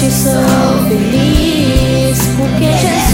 te sou feliz, porque Jesus.